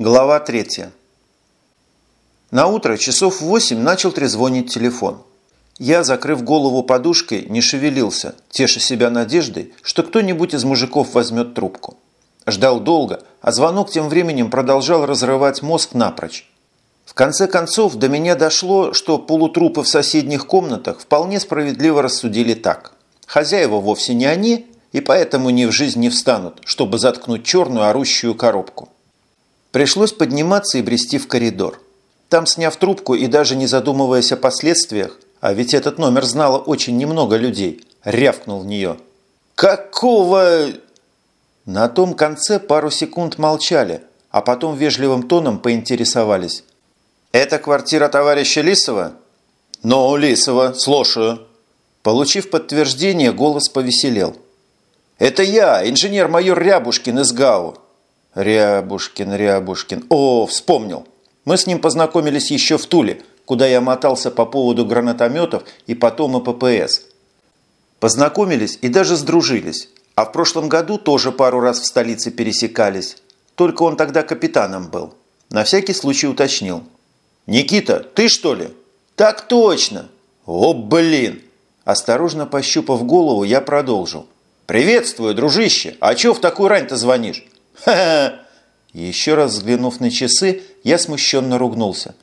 Глава 3. На утро часов в восемь начал трезвонить телефон. Я, закрыв голову подушкой, не шевелился, теша себя надеждой, что кто-нибудь из мужиков возьмет трубку. Ждал долго, а звонок тем временем продолжал разрывать мозг напрочь. В конце концов до меня дошло, что полутрупы в соседних комнатах вполне справедливо рассудили так. Хозяева вовсе не они, и поэтому ни в жизнь не встанут, чтобы заткнуть черную орущую коробку. Пришлось подниматься и брести в коридор. Там, сняв трубку и даже не задумываясь о последствиях, а ведь этот номер знало очень немного людей, рявкнул в нее. «Какого...» На том конце пару секунд молчали, а потом вежливым тоном поинтересовались. «Это квартира товарища Лисова?» «Ну, Лисова, слушаю». Получив подтверждение, голос повеселел. «Это я, инженер-майор Рябушкин из ГАУ. Рябушкин, Рябушкин. О, вспомнил. Мы с ним познакомились еще в Туле, куда я мотался по поводу гранатометов и потом и ППС. Познакомились и даже сдружились. А в прошлом году тоже пару раз в столице пересекались. Только он тогда капитаном был. На всякий случай уточнил. «Никита, ты что ли?» «Так точно!» «О, блин!» Осторожно пощупав голову, я продолжил. «Приветствую, дружище! А чё в такую рань-то звонишь?» «Ха-ха!» Еще раз взглянув на часы, я смущенно ругнулся.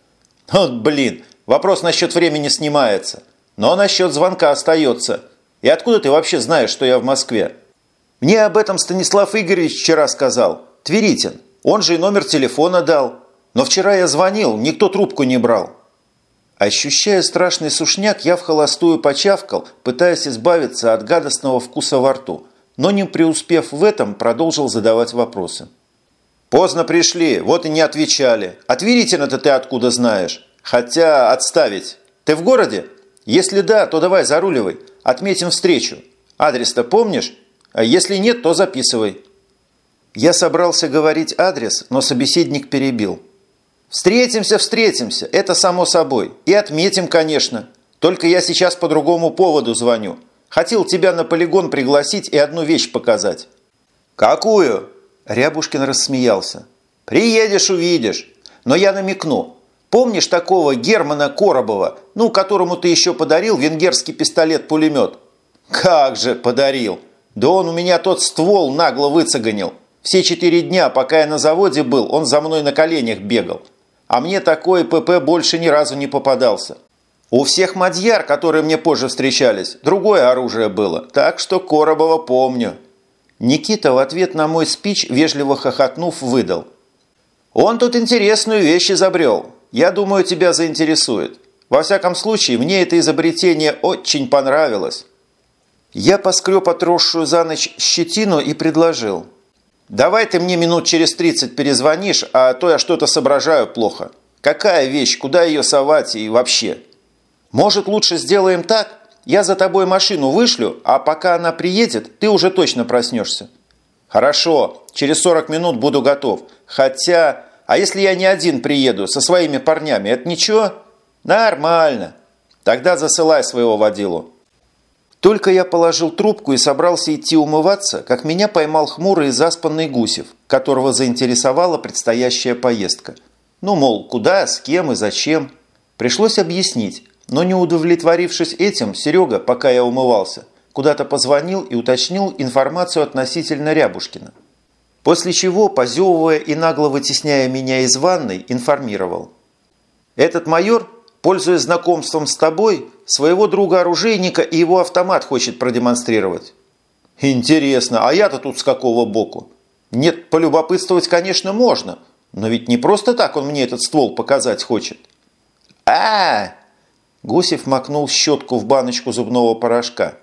«Вот блин, вопрос насчет времени снимается, но насчет звонка остается. И откуда ты вообще знаешь, что я в Москве?» «Мне об этом Станислав Игоревич вчера сказал. Тверитин. Он же и номер телефона дал. Но вчера я звонил, никто трубку не брал». Ощущая страшный сушняк, я в холостую почавкал, пытаясь избавиться от гадостного вкуса во рту – но не преуспев в этом, продолжил задавать вопросы. «Поздно пришли, вот и не отвечали. От Веритина-то ты откуда знаешь? Хотя отставить. Ты в городе? Если да, то давай заруливай. Отметим встречу. Адрес-то помнишь? А если нет, то записывай». Я собрался говорить адрес, но собеседник перебил. «Встретимся, встретимся, это само собой. И отметим, конечно. Только я сейчас по другому поводу звоню. Хотел тебя на полигон пригласить и одну вещь показать». «Какую?» Рябушкин рассмеялся. «Приедешь, увидишь. Но я намекну. Помнишь такого Германа Коробова, ну, которому ты еще подарил венгерский пистолет-пулемет?» «Как же подарил! Да он у меня тот ствол нагло выцеганил. Все четыре дня, пока я на заводе был, он за мной на коленях бегал. А мне такой ПП больше ни разу не попадался. У всех мадьяр, которые мне позже встречались, другое оружие было, так что Коробова помню». Никита в ответ на мой спич, вежливо хохотнув, выдал. «Он тут интересную вещь изобрел. Я думаю, тебя заинтересует. Во всяком случае, мне это изобретение очень понравилось». Я поскреб отросшую за ночь щетину и предложил. «Давай ты мне минут через 30 перезвонишь, а то я что-то соображаю плохо. Какая вещь, куда ее совать и вообще?» Может, лучше сделаем так? Я за тобой машину вышлю, а пока она приедет, ты уже точно проснешься. Хорошо, через 40 минут буду готов. Хотя, а если я не один приеду, со своими парнями, это ничего? Нормально. Тогда засылай своего водилу. Только я положил трубку и собрался идти умываться, как меня поймал хмурый и заспанный Гусев, которого заинтересовала предстоящая поездка. Ну, мол, куда, с кем и зачем. Пришлось объяснить. Но не удовлетворившись этим, Серега, пока я умывался, куда-то позвонил и уточнил информацию относительно Рябушкина. После чего, позевывая и нагло вытесняя меня из ванной, информировал. «Этот майор, пользуясь знакомством с тобой, своего друга-оружейника и его автомат хочет продемонстрировать». «Интересно, а я-то тут с какого боку?» «Нет, полюбопытствовать, конечно, можно, но ведь не просто так он мне этот ствол показать хочет». «А, -а, -а Гусев макнул щетку в баночку зубного порошка.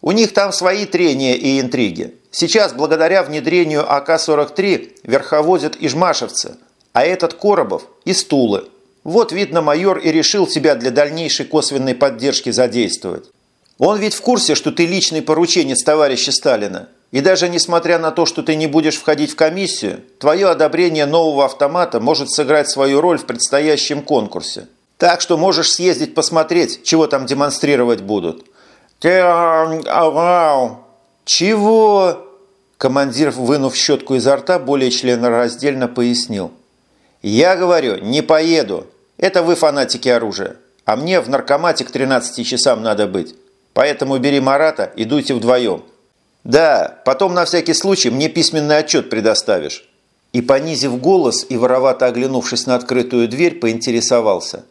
«У них там свои трения и интриги. Сейчас, благодаря внедрению АК-43, верховодят и жмашевцы, а этот Коробов – и стулы. Вот, видно, майор и решил тебя для дальнейшей косвенной поддержки задействовать. Он ведь в курсе, что ты личный порученец товарища Сталина. И даже несмотря на то, что ты не будешь входить в комиссию, твое одобрение нового автомата может сыграть свою роль в предстоящем конкурсе. Так что можешь съездить посмотреть, чего там демонстрировать будут». «Чего?» Командир, вынув щетку изо рта, более членораздельно пояснил. «Я говорю, не поеду. Это вы фанатики оружия. А мне в наркомате к 13 часам надо быть. Поэтому бери Марата и дуйте вдвоем. Да, потом на всякий случай мне письменный отчет предоставишь». И, понизив голос и воровато оглянувшись на открытую дверь, поинтересовался.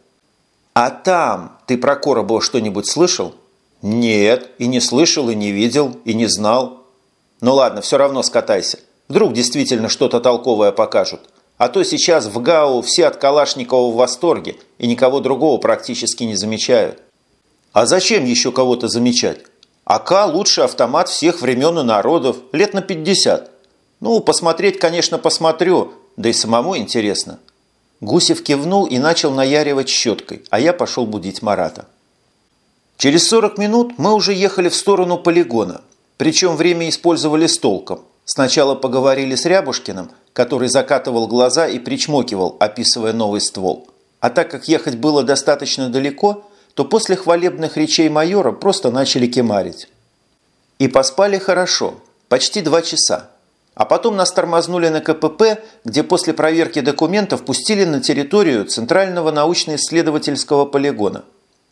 «А там ты про Коробова что-нибудь слышал?» «Нет, и не слышал, и не видел, и не знал». «Ну ладно, все равно скатайся. Вдруг действительно что-то толковое покажут. А то сейчас в ГАУ все от Калашникова в восторге и никого другого практически не замечают. А зачем еще кого-то замечать? АК – лучший автомат всех времен и народов, лет на 50. Ну, посмотреть, конечно, посмотрю, да и самому интересно. Гусев кивнул и начал наяривать щеткой, а я пошел будить Марата. Через 40 минут мы уже ехали в сторону полигона, причем время использовали с толком. Сначала поговорили с Рябушкиным, который закатывал глаза и причмокивал, описывая новый ствол. А так как ехать было достаточно далеко, то после хвалебных речей майора просто начали кемарить. И поспали хорошо, почти два часа. А потом нас тормознули на КПП, где после проверки документов пустили на территорию Центрального научно-исследовательского полигона.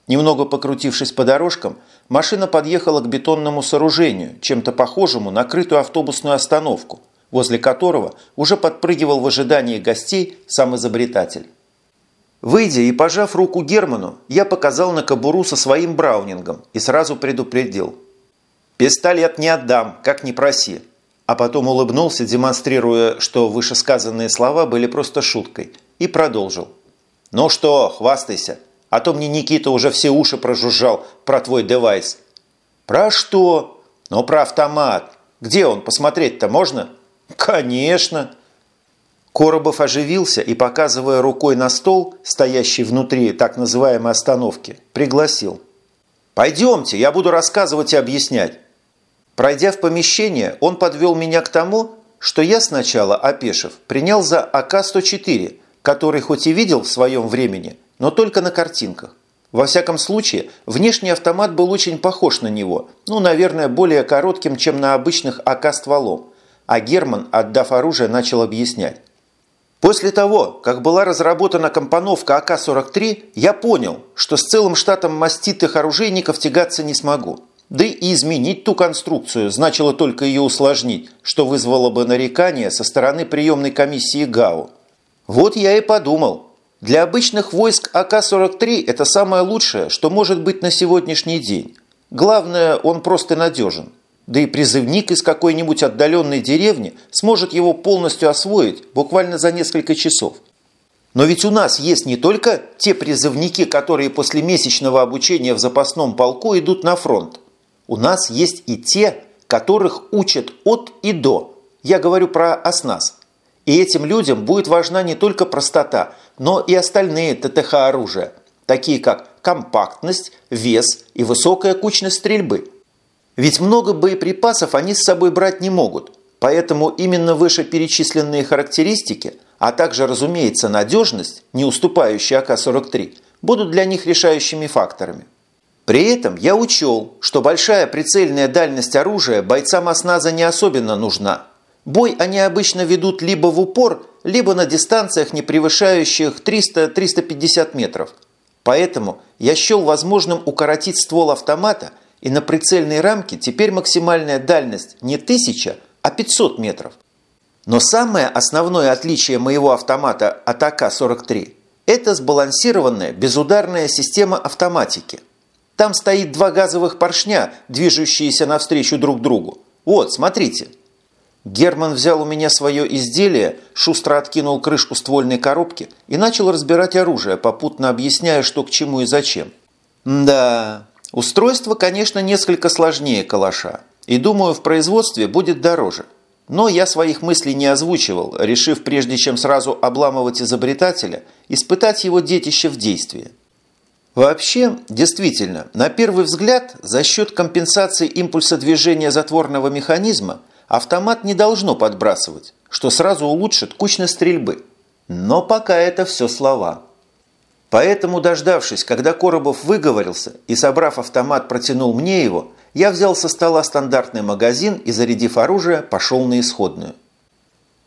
Немного покрутившись по дорожкам, машина подъехала к бетонному сооружению, чем-то похожему на крытую автобусную остановку, возле которого уже подпрыгивал в ожидании гостей сам изобретатель. Выйдя и пожав руку Герману, я показал на кобуру со своим браунингом и сразу предупредил. «Пистолет не отдам, как ни проси а потом улыбнулся, демонстрируя, что вышесказанные слова были просто шуткой, и продолжил. «Ну что, хвастайся, а то мне Никита уже все уши прожужжал про твой девайс». «Про что?» «Ну, про автомат. Где он, посмотреть-то можно?» «Конечно!» Коробов оживился и, показывая рукой на стол, стоящий внутри так называемой остановки, пригласил. «Пойдемте, я буду рассказывать и объяснять. Пройдя в помещение, он подвел меня к тому, что я сначала, опешив, принял за АК-104, который хоть и видел в своем времени, но только на картинках. Во всяком случае, внешний автомат был очень похож на него, ну, наверное, более коротким, чем на обычных АК стволом. А Герман, отдав оружие, начал объяснять. После того, как была разработана компоновка АК-43, я понял, что с целым штатом маститых оружейников тягаться не смогу. Да и изменить ту конструкцию значило только ее усложнить, что вызвало бы нарекания со стороны приемной комиссии ГАУ. Вот я и подумал. Для обычных войск АК-43 это самое лучшее, что может быть на сегодняшний день. Главное, он просто надежен. Да и призывник из какой-нибудь отдаленной деревни сможет его полностью освоить буквально за несколько часов. Но ведь у нас есть не только те призывники, которые после месячного обучения в запасном полку идут на фронт. У нас есть и те, которых учат от и до. Я говорю про ОСНАС. И этим людям будет важна не только простота, но и остальные ТТХ оружия, такие как компактность, вес и высокая кучность стрельбы. Ведь много боеприпасов они с собой брать не могут, поэтому именно вышеперечисленные характеристики, а также, разумеется, надежность, не уступающая АК-43, будут для них решающими факторами. При этом я учел, что большая прицельная дальность оружия бойцам осназа не особенно нужна. Бой они обычно ведут либо в упор, либо на дистанциях, не превышающих 300-350 метров. Поэтому я счел возможным укоротить ствол автомата, и на прицельной рамке теперь максимальная дальность не 1000, а 500 метров. Но самое основное отличие моего автомата от АК-43 – это сбалансированная безударная система автоматики – там стоит два газовых поршня, движущиеся навстречу друг другу. Вот, смотрите». Герман взял у меня свое изделие, шустро откинул крышку ствольной коробки и начал разбирать оружие, попутно объясняя, что к чему и зачем. «Да, устройство, конечно, несколько сложнее калаша, и, думаю, в производстве будет дороже. Но я своих мыслей не озвучивал, решив, прежде чем сразу обламывать изобретателя, испытать его детище в действии». Вообще, действительно, на первый взгляд, за счет компенсации импульса движения затворного механизма автомат не должно подбрасывать, что сразу улучшит кучность стрельбы. Но пока это все слова. Поэтому, дождавшись, когда Коробов выговорился и, собрав автомат, протянул мне его, я взял со стола стандартный магазин и, зарядив оружие, пошел на исходную.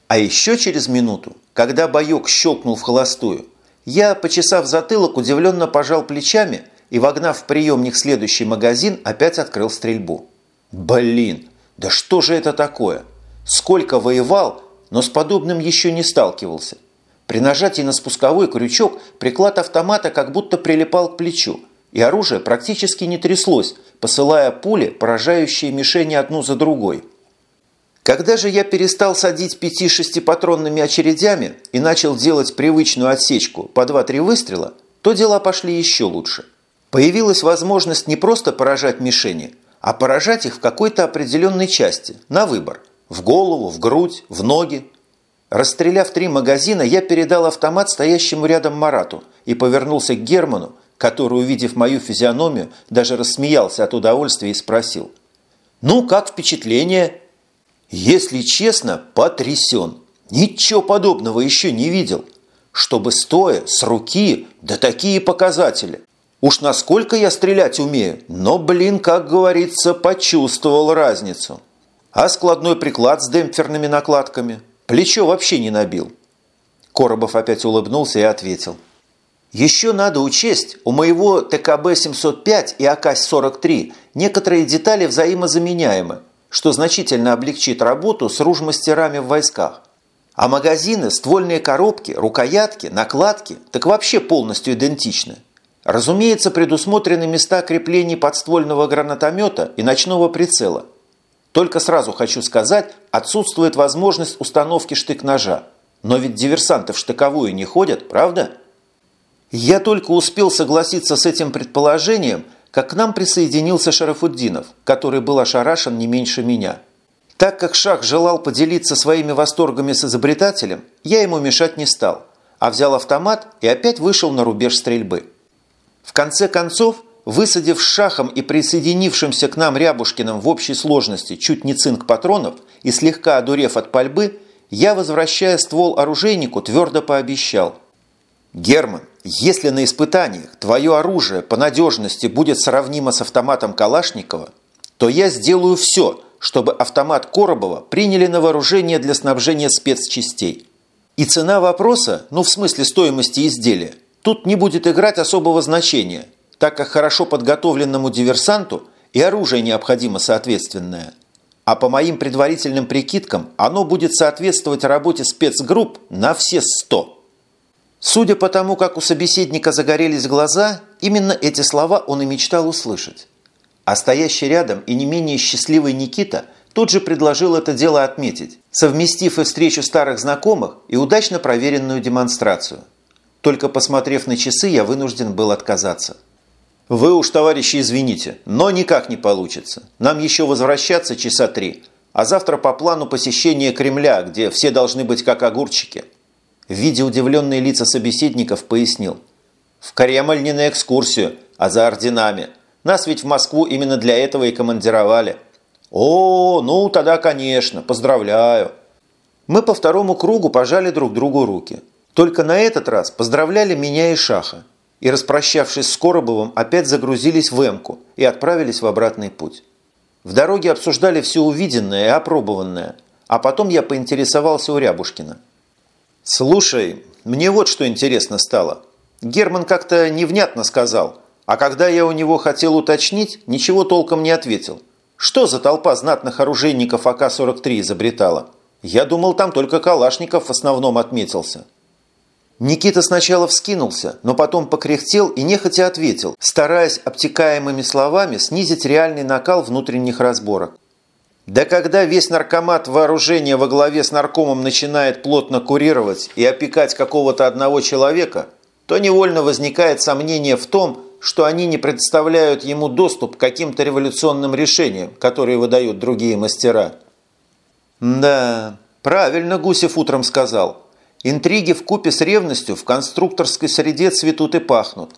А еще через минуту когда боек щелкнул в холостую, я, почесав затылок, удивленно пожал плечами и, вогнав в приемник следующий магазин, опять открыл стрельбу. Блин, да что же это такое? Сколько воевал, но с подобным еще не сталкивался. При нажатии на спусковой крючок приклад автомата как будто прилипал к плечу, и оружие практически не тряслось, посылая пули, поражающие мишени одну за другой. Когда же я перестал садить пяти-шестипатронными очередями и начал делать привычную отсечку по 2-3 выстрела, то дела пошли еще лучше. Появилась возможность не просто поражать мишени, а поражать их в какой-то определенной части, на выбор – в голову, в грудь, в ноги. Расстреляв три магазина, я передал автомат стоящему рядом Марату и повернулся к Герману, который, увидев мою физиономию, даже рассмеялся от удовольствия и спросил. «Ну, как впечатление?» «Если честно, потрясен. Ничего подобного еще не видел. Чтобы стоя, с руки, да такие показатели. Уж насколько я стрелять умею, но, блин, как говорится, почувствовал разницу». А складной приклад с демпферными накладками? Плечо вообще не набил. Коробов опять улыбнулся и ответил. Еще надо учесть, у моего ТКБ-705 и АК-43 некоторые детали взаимозаменяемы, что значительно облегчит работу с ружмастерами в войсках. А магазины, ствольные коробки, рукоятки, накладки так вообще полностью идентичны. Разумеется, предусмотрены места креплений подствольного гранатомета и ночного прицела – только сразу хочу сказать, отсутствует возможность установки штык-ножа. Но ведь диверсанты в штыковую не ходят, правда? Я только успел согласиться с этим предположением, как к нам присоединился Шарафуддинов, который был ошарашен не меньше меня. Так как Шах желал поделиться своими восторгами с изобретателем, я ему мешать не стал, а взял автомат и опять вышел на рубеж стрельбы. В конце концов, высадив шахом и присоединившимся к нам Рябушкиным в общей сложности чуть не цинк патронов и слегка одурев от пальбы, я, возвращая ствол оружейнику, твердо пообещал. «Герман, если на испытаниях твое оружие по надежности будет сравнимо с автоматом Калашникова, то я сделаю все, чтобы автомат Коробова приняли на вооружение для снабжения спецчастей. И цена вопроса, ну в смысле стоимости изделия, тут не будет играть особого значения – так как хорошо подготовленному диверсанту и оружие необходимо соответственное. А по моим предварительным прикидкам, оно будет соответствовать работе спецгрупп на все сто. Судя по тому, как у собеседника загорелись глаза, именно эти слова он и мечтал услышать. А стоящий рядом и не менее счастливый Никита тут же предложил это дело отметить, совместив и встречу старых знакомых, и удачно проверенную демонстрацию. Только посмотрев на часы, я вынужден был отказаться. «Вы уж, товарищи, извините, но никак не получится. Нам еще возвращаться часа три, а завтра по плану посещение Кремля, где все должны быть как огурчики». В виде удивленные лица собеседников пояснил. «В Кремль не на экскурсию, а за орденами. Нас ведь в Москву именно для этого и командировали». «О, ну тогда, конечно, поздравляю». Мы по второму кругу пожали друг другу руки. Только на этот раз поздравляли меня и Шаха и, распрощавшись с Коробовым, опять загрузились в Эмку и отправились в обратный путь. В дороге обсуждали все увиденное и опробованное, а потом я поинтересовался у Рябушкина. «Слушай, мне вот что интересно стало. Герман как-то невнятно сказал, а когда я у него хотел уточнить, ничего толком не ответил. Что за толпа знатных оружейников АК-43 изобретала? Я думал, там только Калашников в основном отметился». Никита сначала вскинулся, но потом покряхтел и нехотя ответил, стараясь обтекаемыми словами снизить реальный накал внутренних разборок. Да когда весь наркомат вооружения во главе с наркомом начинает плотно курировать и опекать какого-то одного человека, то невольно возникает сомнение в том, что они не предоставляют ему доступ к каким-то революционным решениям, которые выдают другие мастера. Да, правильно Гусев утром сказал – Интриги в купе с ревностью в конструкторской среде цветут и пахнут,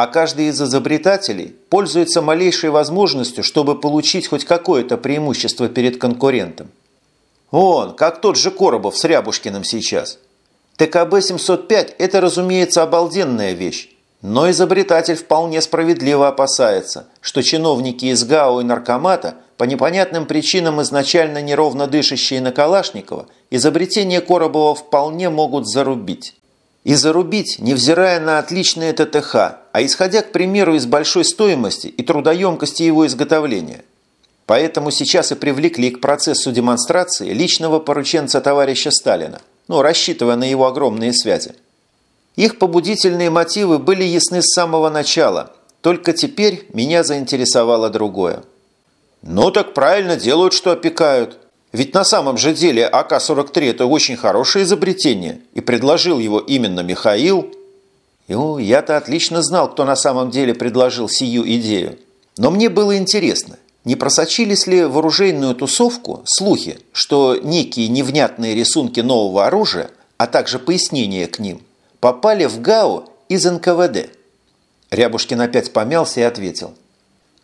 а каждый из изобретателей пользуется малейшей возможностью, чтобы получить хоть какое-то преимущество перед конкурентом. Он, как тот же Коробов с Рябушкиным сейчас. ТКБ-705 – это, разумеется, обалденная вещь, но изобретатель вполне справедливо опасается, что чиновники из ГАО и Наркомата по непонятным причинам изначально неровно дышащие на Калашникова, изобретение Коробова вполне могут зарубить. И зарубить, невзирая на отличное ТТХ, а исходя, к примеру, из большой стоимости и трудоемкости его изготовления. Поэтому сейчас и привлекли к процессу демонстрации личного порученца товарища Сталина, ну, рассчитывая на его огромные связи. Их побудительные мотивы были ясны с самого начала, только теперь меня заинтересовало другое. «Ну так правильно делают, что опекают», ведь на самом же деле АК-43 – это очень хорошее изобретение, и предложил его именно Михаил. Ну, я-то отлично знал, кто на самом деле предложил сию идею. Но мне было интересно, не просочились ли в оружейную тусовку слухи, что некие невнятные рисунки нового оружия, а также пояснения к ним, попали в ГАУ из НКВД? Рябушкин опять помялся и ответил.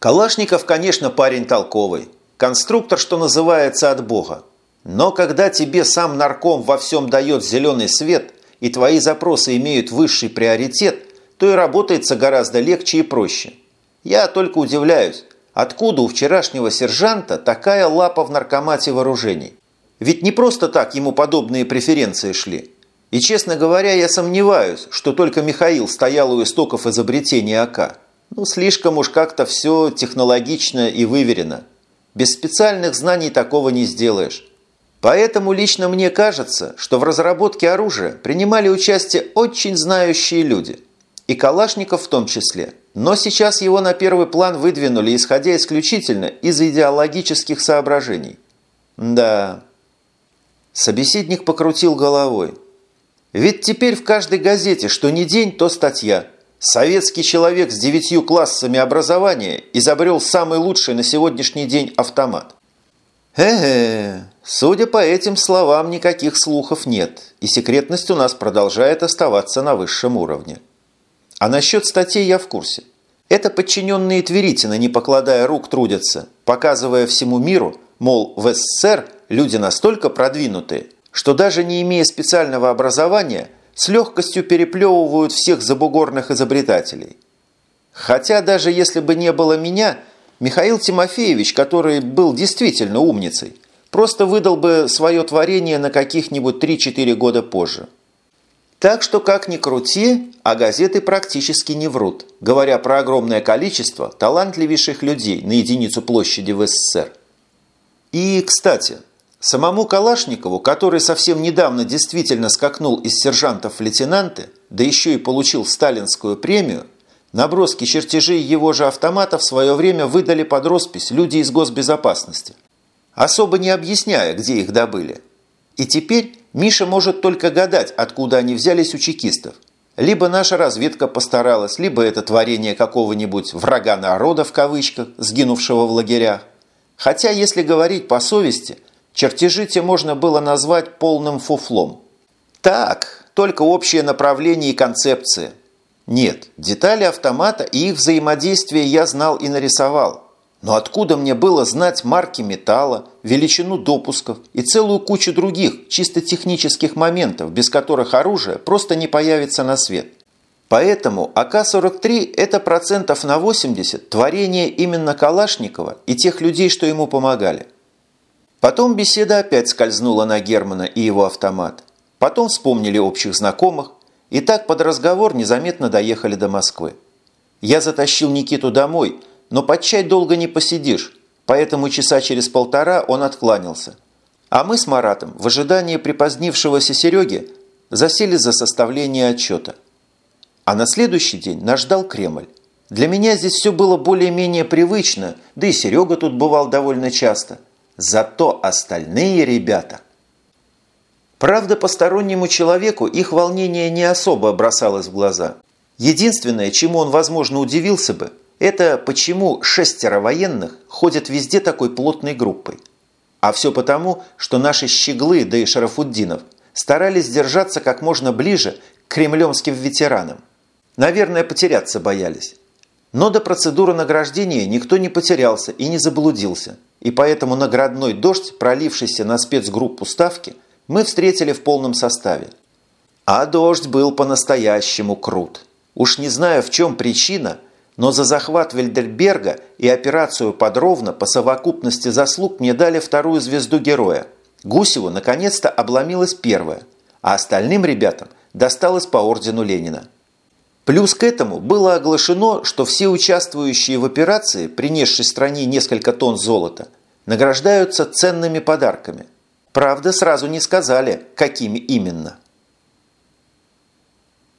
Калашников, конечно, парень толковый, Конструктор, что называется, от Бога. Но когда тебе сам нарком во всем дает зеленый свет, и твои запросы имеют высший приоритет, то и работается гораздо легче и проще. Я только удивляюсь, откуда у вчерашнего сержанта такая лапа в наркомате вооружений? Ведь не просто так ему подобные преференции шли. И, честно говоря, я сомневаюсь, что только Михаил стоял у истоков изобретения АК. Ну, слишком уж как-то все технологично и выверено. Без специальных знаний такого не сделаешь. Поэтому лично мне кажется, что в разработке оружия принимали участие очень знающие люди. И Калашников в том числе. Но сейчас его на первый план выдвинули, исходя исключительно из идеологических соображений. Да. Собеседник покрутил головой. Ведь теперь в каждой газете, что не день, то статья – Советский человек с девятью классами образования изобрел самый лучший на сегодняшний день автомат. Э-э, судя по этим словам, никаких слухов нет, и секретность у нас продолжает оставаться на высшем уровне. А насчет статей я в курсе. Это подчиненные Тверитина, не покладая рук, трудятся, показывая всему миру, мол, в СССР люди настолько продвинутые, что даже не имея специального образования – с легкостью переплевывают всех забугорных изобретателей. Хотя даже если бы не было меня, Михаил Тимофеевич, который был действительно умницей, просто выдал бы свое творение на каких-нибудь 3-4 года позже. Так что, как ни крути, а газеты практически не врут, говоря про огромное количество талантливейших людей на единицу площади в СССР. И, кстати, Самому Калашникову, который совсем недавно действительно скакнул из сержантов в лейтенанты, да еще и получил сталинскую премию, наброски чертежей его же автомата в свое время выдали под роспись люди из госбезопасности, особо не объясняя, где их добыли. И теперь Миша может только гадать, откуда они взялись у чекистов. Либо наша разведка постаралась, либо это творение какого-нибудь «врага народа» в кавычках, сгинувшего в лагерях. Хотя, если говорить по совести – Чертежи те можно было назвать полным фуфлом. Так, только общее направление и концепция. Нет, детали автомата и их взаимодействие я знал и нарисовал. Но откуда мне было знать марки металла, величину допусков и целую кучу других чисто технических моментов, без которых оружие просто не появится на свет? Поэтому АК-43 – это процентов на 80 творение именно Калашникова и тех людей, что ему помогали – Потом беседа опять скользнула на Германа и его автомат. Потом вспомнили общих знакомых, и так под разговор незаметно доехали до Москвы. Я затащил Никиту домой, но под чай долго не посидишь, поэтому часа через полтора он откланялся. А мы с Маратом в ожидании припозднившегося Сереги засели за составление отчета. А на следующий день нас ждал Кремль. Для меня здесь все было более-менее привычно, да и Серега тут бывал довольно часто – Зато остальные ребята... Правда, постороннему человеку их волнение не особо бросалось в глаза. Единственное, чему он, возможно, удивился бы, это почему шестеро военных ходят везде такой плотной группой. А все потому, что наши щеглы, да и Шарафуддинов, старались держаться как можно ближе к кремлемским ветеранам. Наверное, потеряться боялись. Но до процедуры награждения никто не потерялся и не заблудился – и поэтому наградной дождь, пролившийся на спецгруппу Ставки, мы встретили в полном составе. А дождь был по-настоящему крут. Уж не знаю, в чем причина, Но за захват Вильдерберга и операцию подробно по совокупности заслуг мне дали вторую звезду героя. Гусеву наконец-то обломилась первая, а остальным ребятам досталось по ордену Ленина. Плюс к этому было оглашено, что все участвующие в операции, принесшей стране несколько тонн золота, награждаются ценными подарками. Правда, сразу не сказали, какими именно –